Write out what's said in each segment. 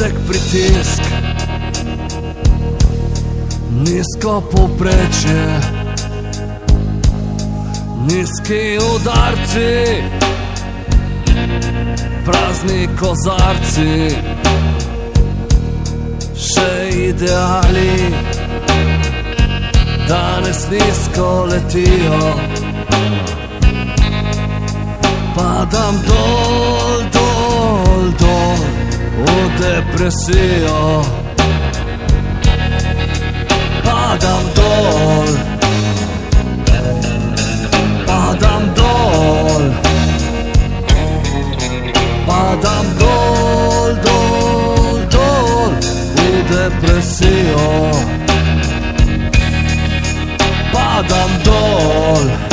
nizek pritisk, nizko poprečje, nizki udarci, prazni kozarci, še ideali, danes nizko letijo. Padam dol, v depresijo. Padam dol, padam dol, padam dol, dol, dol, v depresijo. Padam dol.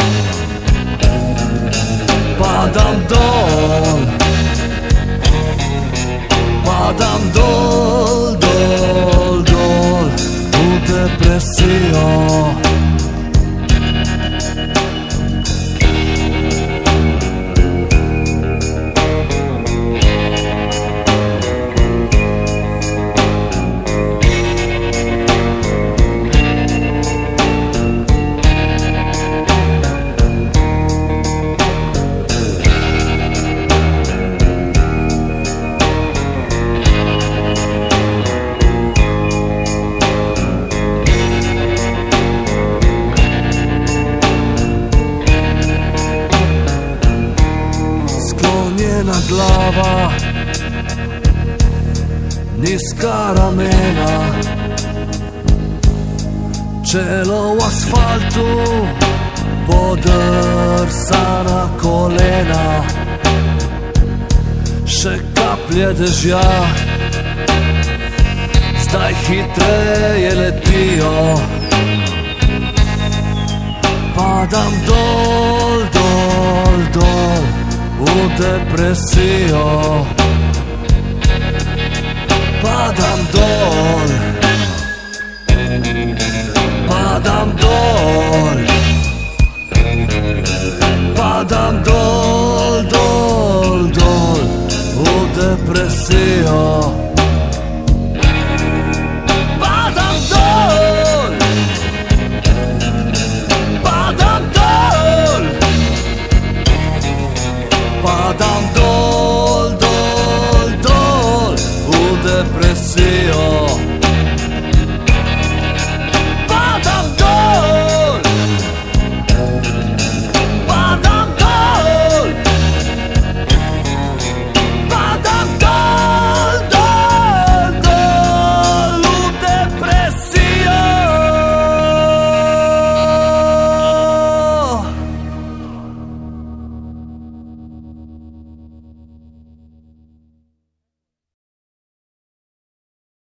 Glava Nizka ramena Čelo v asfaltu Podrsana kolena Še kaplje dežja. Zdaj hitreje letijo. Padam dol, v depresijo. Padam dol, padam dol, padam dol, dol, dol v depresijo. papa dan